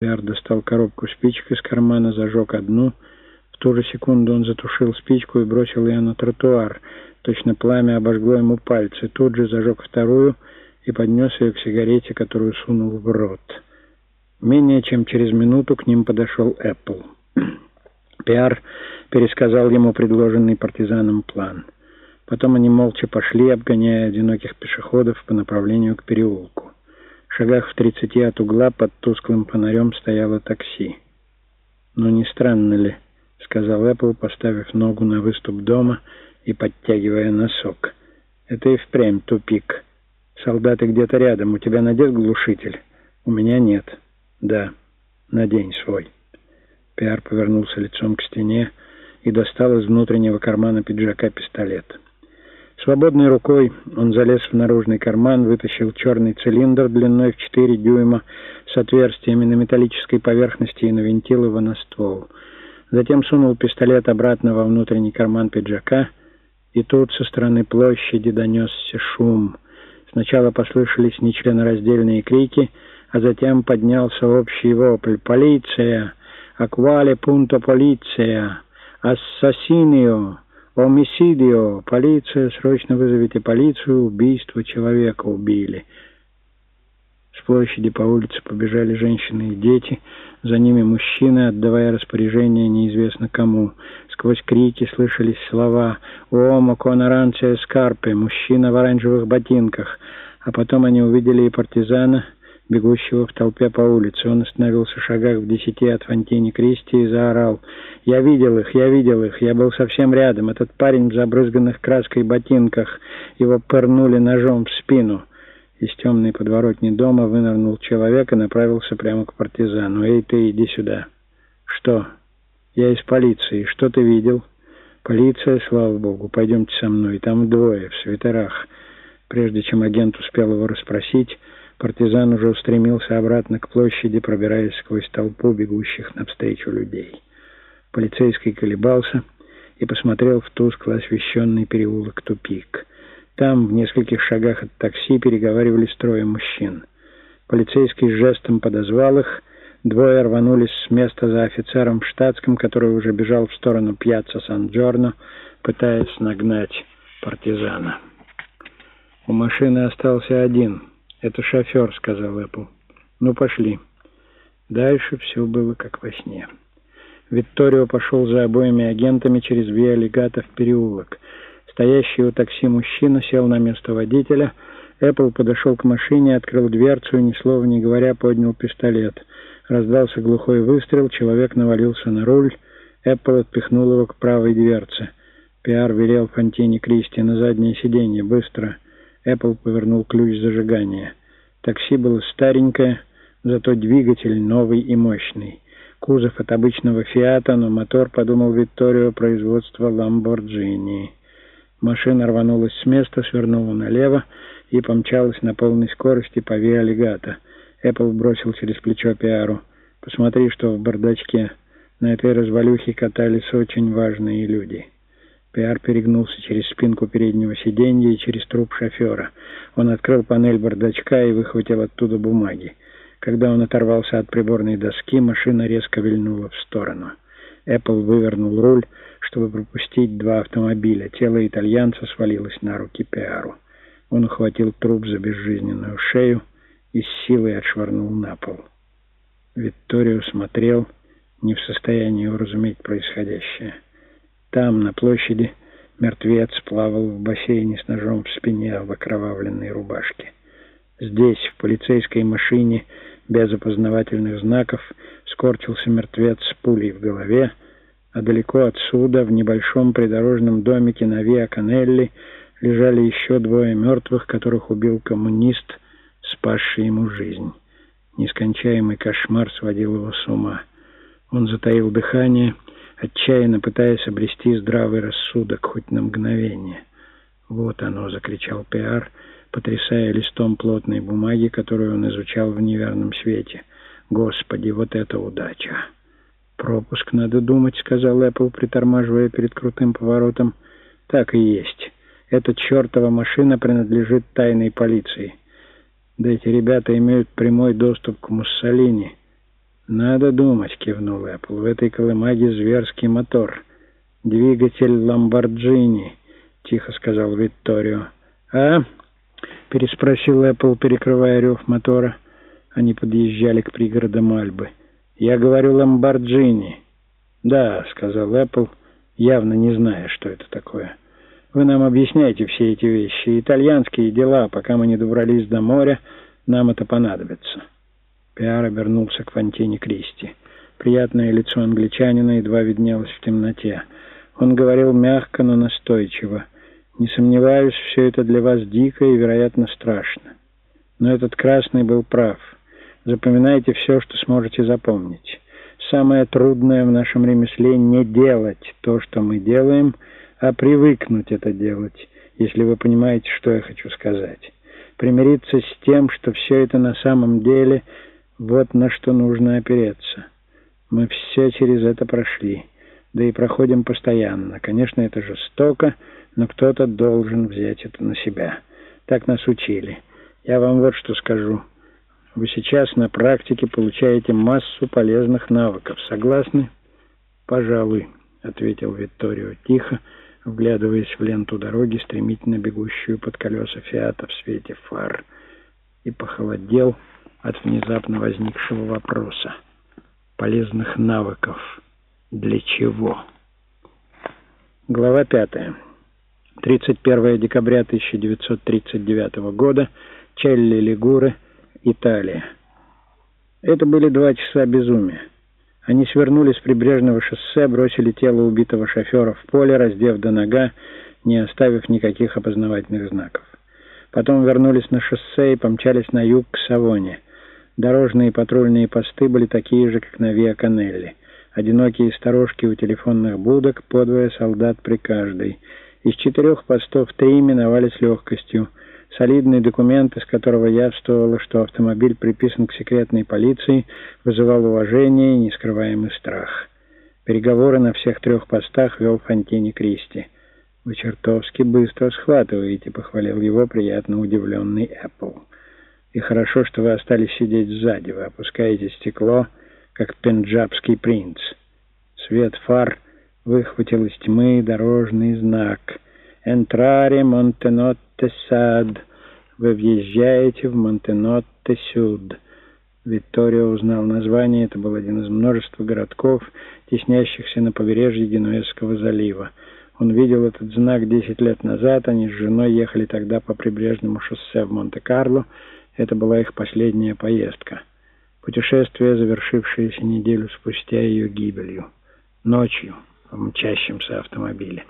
Пиар достал коробку спичек из кармана, зажег одну. В ту же секунду он затушил спичку и бросил ее на тротуар. Точно пламя обожгло ему пальцы. Тут же зажег вторую и поднес ее к сигарете, которую сунул в рот. Менее чем через минуту к ним подошел Эппл. Пиар пересказал ему предложенный партизаном план. Потом они молча пошли, обгоняя одиноких пешеходов по направлению к переулку шагах в тридцати от угла под тусклым фонарем стояло такси. «Ну, не странно ли?» — сказал Эппл, поставив ногу на выступ дома и подтягивая носок. «Это и впрямь тупик. Солдаты где-то рядом. У тебя надет глушитель?» «У меня нет». «Да, надень свой». Пиар повернулся лицом к стене и достал из внутреннего кармана пиджака пистолет. Свободной рукой он залез в наружный карман, вытащил черный цилиндр длиной в 4 дюйма с отверстиями на металлической поверхности и навинтил его на ствол. Затем сунул пистолет обратно во внутренний карман пиджака, и тут со стороны площади донесся шум. Сначала послышались нечленораздельные крики, а затем поднялся общий вопль «Полиция! Аквале пунто полиция! Ассасинио!» «Омисидио! Полиция! Срочно вызовите полицию! Убийство человека убили!» С площади по улице побежали женщины и дети, за ними мужчины, отдавая распоряжение неизвестно кому. Сквозь крики слышались слова «Уомо конаранция скарпе!» «Мужчина в оранжевых ботинках!» А потом они увидели и партизана — бегущего в толпе по улице. Он остановился в шагах в десяти от Фонтини Кристи и заорал. «Я видел их, я видел их, я был совсем рядом. Этот парень в забрызганных краской ботинках. Его пырнули ножом в спину». Из темной подворотни дома вынырнул человек и направился прямо к партизану. «Эй, ты, иди сюда». «Что?» «Я из полиции. Что ты видел?» «Полиция, слава богу. Пойдемте со мной. Там двое, в свитерах». Прежде чем агент успел его расспросить, Партизан уже устремился обратно к площади, пробираясь сквозь толпу бегущих навстречу людей. Полицейский колебался и посмотрел в тускло освещенный переулок Тупик. Там, в нескольких шагах от такси, переговаривались трое мужчин. Полицейский жестом подозвал их, двое рванулись с места за офицером в штатском, который уже бежал в сторону пьяца Сан-Джорно, пытаясь нагнать партизана. У машины остался один — «Это шофер», — сказал Эппл. «Ну, пошли». Дальше все было как во сне. Витторио пошел за обоими агентами через Виа-Легато в переулок. Стоящий у такси мужчина сел на место водителя. Эппл подошел к машине, открыл дверцу и, ни слова не говоря, поднял пистолет. Раздался глухой выстрел, человек навалился на руль. Эппл отпихнул его к правой дверце. Пиар велел Фонтине Кристи на заднее сиденье. «Быстро!» Эппл повернул ключ зажигания. Такси было старенькое, зато двигатель новый и мощный. Кузов от обычного «Фиата», но мотор, подумал Викторио, производства «Ламборджини». Машина рванулась с места, свернула налево и помчалась на полной скорости по Виа-Легато. Эппл бросил через плечо Пиару. «Посмотри, что в бардачке. На этой развалюхе катались очень важные люди». Пиар перегнулся через спинку переднего сиденья и через труп шофера. Он открыл панель бардачка и выхватил оттуда бумаги. Когда он оторвался от приборной доски, машина резко вильнула в сторону. Эппл вывернул руль, чтобы пропустить два автомобиля. Тело итальянца свалилось на руки Пиару. Он ухватил труп за безжизненную шею и с силой отшвырнул на пол. Витторио смотрел, не в состоянии уразуметь происходящее. Там, на площади, мертвец плавал в бассейне с ножом в спине в окровавленной рубашке. Здесь, в полицейской машине, без опознавательных знаков, скорчился мертвец с пулей в голове, а далеко отсюда, в небольшом придорожном домике на Виа Канелли, лежали еще двое мертвых, которых убил коммунист, спасший ему жизнь. Нескончаемый кошмар сводил его с ума. Он затаил дыхание отчаянно пытаясь обрести здравый рассудок хоть на мгновение. «Вот оно!» — закричал Пиар, потрясая листом плотной бумаги, которую он изучал в неверном свете. «Господи, вот это удача!» «Пропуск, надо думать», — сказал Эппл, притормаживая перед крутым поворотом. «Так и есть. Эта чертова машина принадлежит тайной полиции. Да эти ребята имеют прямой доступ к Муссолини». «Надо думать», — кивнул Эппл. «В этой колымаге зверский мотор. Двигатель Ламборджини», — тихо сказал Витторио. «А?» — переспросил Эппл, перекрывая рев мотора. Они подъезжали к пригородам Альбы. «Я говорю Ламборджини». «Да», — сказал Эппл, явно не зная, что это такое. «Вы нам объясняете все эти вещи. Итальянские дела, пока мы не добрались до моря, нам это понадобится». Пиар обернулся к Фонтине Кристи. Приятное лицо англичанина едва виднелось в темноте. Он говорил мягко, но настойчиво. «Не сомневаюсь, все это для вас дико и, вероятно, страшно. Но этот красный был прав. Запоминайте все, что сможете запомнить. Самое трудное в нашем ремесле — не делать то, что мы делаем, а привыкнуть это делать, если вы понимаете, что я хочу сказать. Примириться с тем, что все это на самом деле — вот на что нужно опереться. Мы все через это прошли, да и проходим постоянно. Конечно, это жестоко, но кто-то должен взять это на себя. Так нас учили. Я вам вот что скажу. Вы сейчас на практике получаете массу полезных навыков. Согласны? Пожалуй, ответил Витторио тихо, вглядываясь в ленту дороги, стремительно бегущую под колеса Фиата в свете фар, и похолодел, от внезапно возникшего вопроса. Полезных навыков. Для чего? Глава 5. 31 декабря 1939 года. Челли Лигуры, Италия. Это были два часа безумия. Они свернули с прибрежного шоссе, бросили тело убитого шофера в поле, раздев до нога, не оставив никаких опознавательных знаков. Потом вернулись на шоссе и помчались на юг к Савоне. Дорожные и патрульные посты были такие же, как на Виа-Канелли. Одинокие сторожки у телефонных будок, подвое солдат при каждой. Из четырех постов три именовали с легкостью. Солидный документ, из которого явствовало, что автомобиль приписан к секретной полиции, вызывал уважение и нескрываемый страх. Переговоры на всех трех постах вел Фонтини Кристи. «Вы чертовски быстро схватываете», — похвалил его приятно удивленный Эппл. И хорошо, что вы остались сидеть сзади. Вы опускаете стекло, как пенджабский принц. Свет фар выхватил из тьмы дорожный знак. «Энтраре Монтенотте Сад». Вы въезжаете в Монтенотте Сюд. Викторио узнал название. Это был один из множества городков, теснящихся на побережье Генуэзского залива. Он видел этот знак десять лет назад. Они с женой ехали тогда по прибрежному шоссе в Монте-Карло, это была их последняя поездка. Путешествие, завершившееся неделю спустя ее гибелью. Ночью в мчащемся автомобиле.